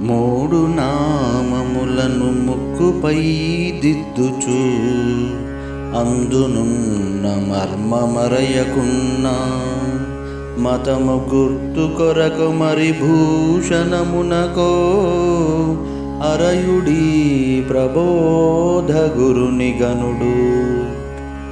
మూడు నామములను ముక్కుపై దిద్దుచు. అందునున్న మర్మమరయకున్నా మతము గుర్తు కొరకు మరి భూషణమునకో. అరయుడి ప్రబోధ గురుని గనుడు